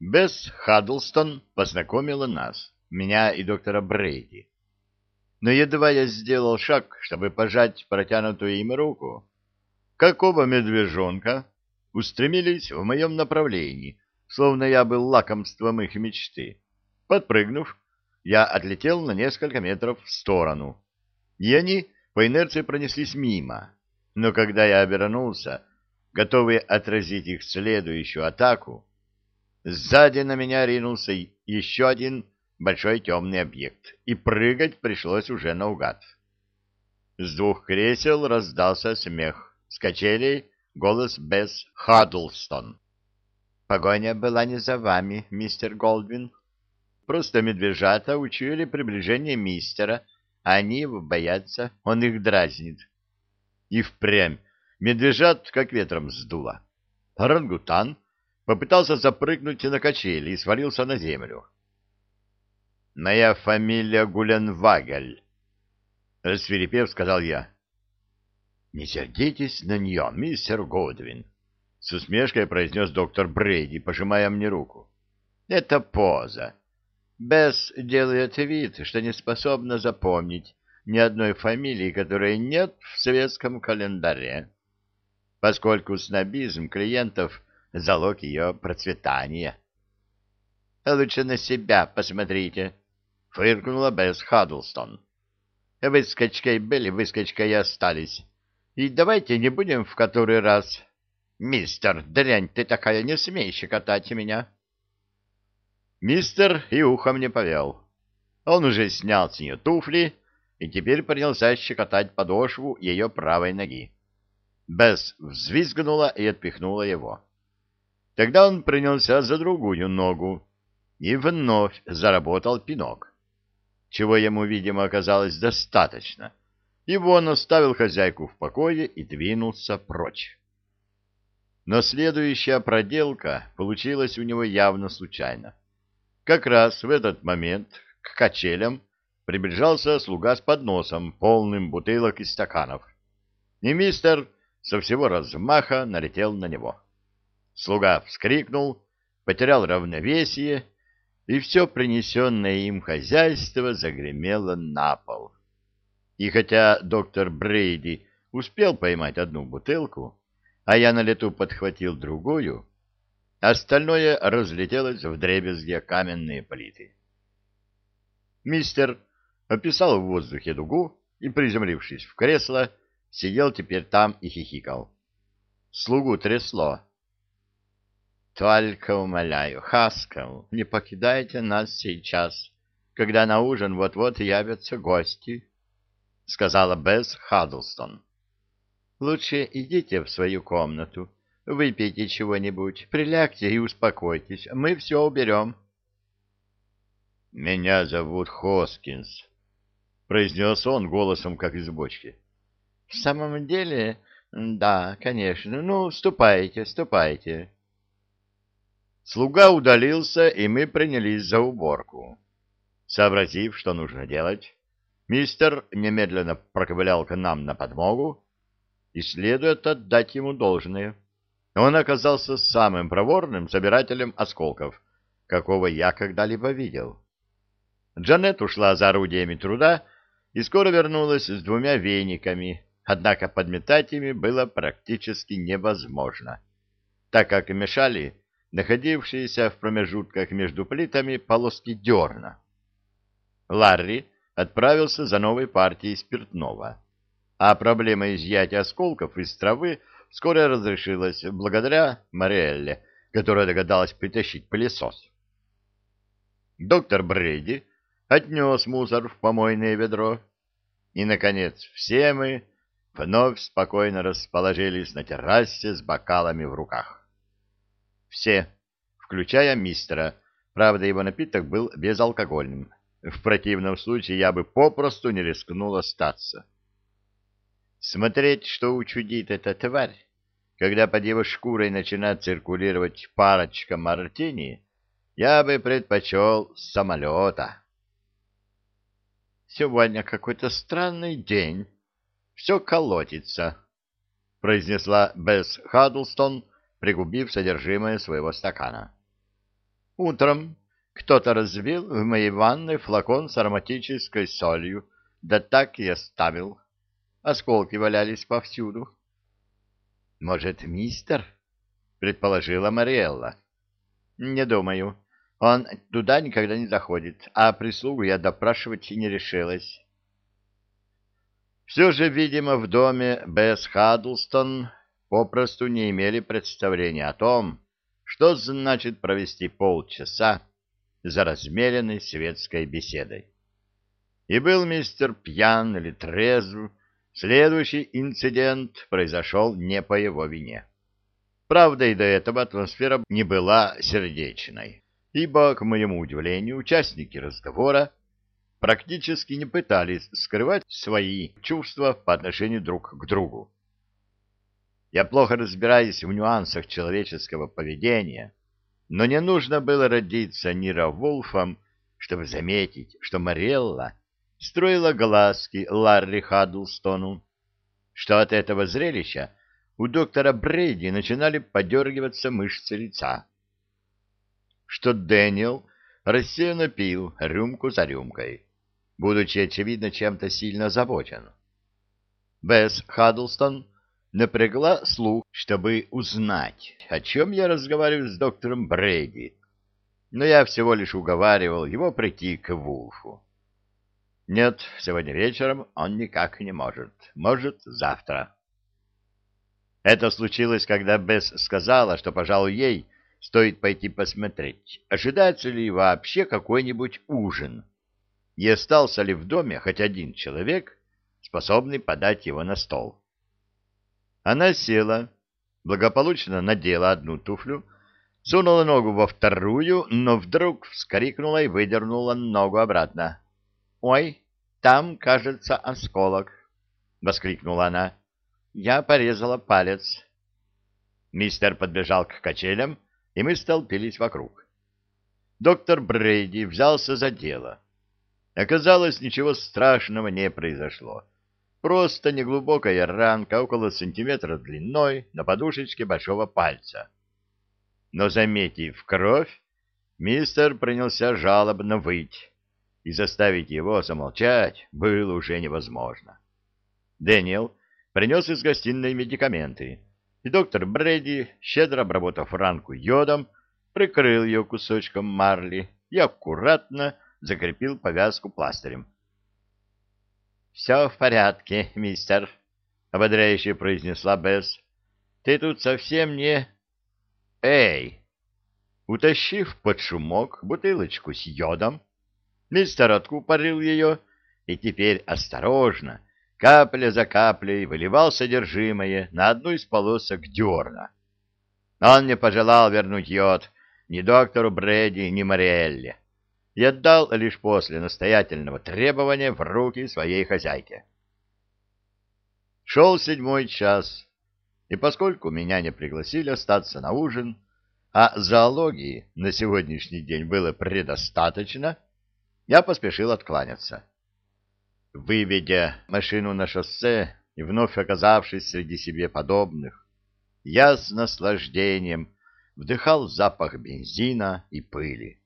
Бесс Хаддлстон познакомила нас, меня и доктора Брейди. Но едва я сделал шаг, чтобы пожать протянутую им руку, как оба медвежонка устремились в моем направлении, словно я был лакомством их мечты. Подпрыгнув, я отлетел на несколько метров в сторону, и они по инерции пронеслись мимо. Но когда я обернулся, готовый отразить их следующую атаку, сзади на меня ринулся еще один большой темный объект, и прыгать пришлось уже наугад. С двух кресел раздался смех, с качелей голос без Хаддлстон. «Погоня была не за вами, мистер Голдвин. Просто медвежата учуяли приближение мистера, а они его боятся, он их дразнит». И впрямь медвежат как ветром сдуло. Орангутан попытался запрыгнуть на качели и свалился на землю. «Моя фамилия Гуленвагель», — рассверепев, сказал я. «Не сердитесь на нее, мистер Годвин», — с усмешкой произнес доктор Брейди, пожимая мне руку. «Это поза. Бесс делает вид, что не способна запомнить ни одной фамилии, которой нет в советском календаре, поскольку снобизм клиентов — залог ее процветания». «Лучше на себя посмотрите», — фыркнула Бесс Хаддлстон. «Выскочкой были, выскочкой и остались. И давайте не будем в который раз... Мистер, дрянь ты такая, не смей щекотать меня!» Мистер и ухом не повел. Он уже снял с нее туфли и теперь принялся щекотать подошву ее правой ноги. Бесс взвизгнула и отпихнула его. Тогда он принялся за другую ногу и вновь заработал пинок чего ему, видимо, оказалось достаточно, и он оставил хозяйку в покое и двинулся прочь. Но следующая проделка получилась у него явно случайно. Как раз в этот момент к качелям приближался слуга с подносом, полным бутылок и стаканов. И мистер со всего размаха налетел на него. Слуга вскрикнул, потерял равновесие и все принесенное им хозяйство загремело на пол. И хотя доктор Брейди успел поймать одну бутылку, а я на лету подхватил другую, остальное разлетелось в дребезге каменные плиты. Мистер описал в воздухе дугу и, приземлившись в кресло, сидел теперь там и хихикал. Слугу трясло. Только умоляю, Хаскел, не покидайте нас сейчас, когда на ужин вот-вот явятся гости, — сказала Бесс Хаддлстон. — Лучше идите в свою комнату, выпейте чего-нибудь, прилягте и успокойтесь, мы все уберем. — Меня зовут Хоскинс, — произнес он голосом, как из бочки. — В самом деле, да, конечно, ну, ступайте, ступайте. Слуга удалился, и мы принялись за уборку. Сообразив, что нужно делать, мистер немедленно проковылял к нам на подмогу, и следует отдать ему должное. Он оказался самым проворным собирателем осколков, какого я когда-либо видел. Джанет ушла за орудиями труда и скоро вернулась с двумя вениками, однако подметать ими было практически невозможно, так как мешали находившиеся в промежутках между плитами полоски дерна. Ларри отправился за новой партией спиртного, а проблема изъятия осколков из травы вскоре разрешилась благодаря Мариэлле, которая догадалась притащить пылесос. Доктор Брейди отнес мусор в помойное ведро, и, наконец, все мы вновь спокойно расположились на террасе с бокалами в руках. Все, включая мистера. Правда, его напиток был безалкогольным. В противном случае я бы попросту не рискнул остаться. Смотреть, что учудит эта тварь, когда под его шкурой начинает циркулировать парочка мартини, я бы предпочел самолета. Сегодня какой-то странный день. Все колотится, — произнесла Бесс Хаддлстон, пригубив содержимое своего стакана. Утром кто-то разбил в моей ванной флакон с ароматической солью, да так и оставил. Осколки валялись повсюду. — Может, мистер? — предположила Мариэлла. — Не думаю. Он туда никогда не заходит, а прислугу я допрашивать не решилась. Все же, видимо, в доме Бесс Хаддлстон попросту не имели представления о том, что значит провести полчаса за размеренной светской беседой. И был мистер пьян или трезв, следующий инцидент произошел не по его вине. Правда, и до этого атмосфера не была сердечной, ибо, к моему удивлению, участники разговора практически не пытались скрывать свои чувства по отношению друг к другу. Я плохо разбираюсь в нюансах человеческого поведения, но не нужно было родиться Нира Вулфом, чтобы заметить, что Марелла строила глазки Ларри Хаддлстону, что от этого зрелища у доктора Брейди начинали подергиваться мышцы лица, что Дэниел рассеянно пил рюмку за рюмкой, будучи, очевидно, чем-то сильно озабочен. Бесс Хаддлстон напрягла слух, чтобы узнать, о чем я разговариваю с доктором Брейди, но я всего лишь уговаривал его прийти к Вулфу. Нет, сегодня вечером он никак не может. Может, завтра. Это случилось, когда Бесс сказала, что, пожалуй, ей стоит пойти посмотреть, ожидается ли вообще какой-нибудь ужин, и остался ли в доме хоть один человек, способный подать его на стол. Она села, благополучно надела одну туфлю, сунула ногу во вторую, но вдруг вскрикнула и выдернула ногу обратно. — Ой, там, кажется, осколок! — воскликнула она. — Я порезала палец. Мистер подбежал к качелям, и мы столпились вокруг. Доктор Брейди взялся за дело. Оказалось, ничего страшного не произошло. Просто неглубокая ранка около сантиметра длиной на подушечке большого пальца. Но, заметив кровь, мистер принялся жалобно выть, и заставить его замолчать было уже невозможно. Дэниел принес из гостиной медикаменты, и доктор Брэди, щедро обработав ранку йодом, прикрыл ее кусочком марли и аккуратно закрепил повязку пластырем. «Все в порядке, мистер», — ободряюще произнесла Бесс. «Ты тут совсем не...» «Эй!» Утащив под шумок бутылочку с йодом, мистер откупорил ее и теперь осторожно, капля за каплей, выливал содержимое на одну из полосок дерна. Он не пожелал вернуть йод ни доктору Брэди, ни Мариэлле и отдал лишь после настоятельного требования в руки своей хозяйки. Шел седьмой час, и поскольку меня не пригласили остаться на ужин, а зоологии на сегодняшний день было предостаточно, я поспешил откланяться. Выведя машину на шоссе и вновь оказавшись среди себе подобных, я с наслаждением вдыхал запах бензина и пыли.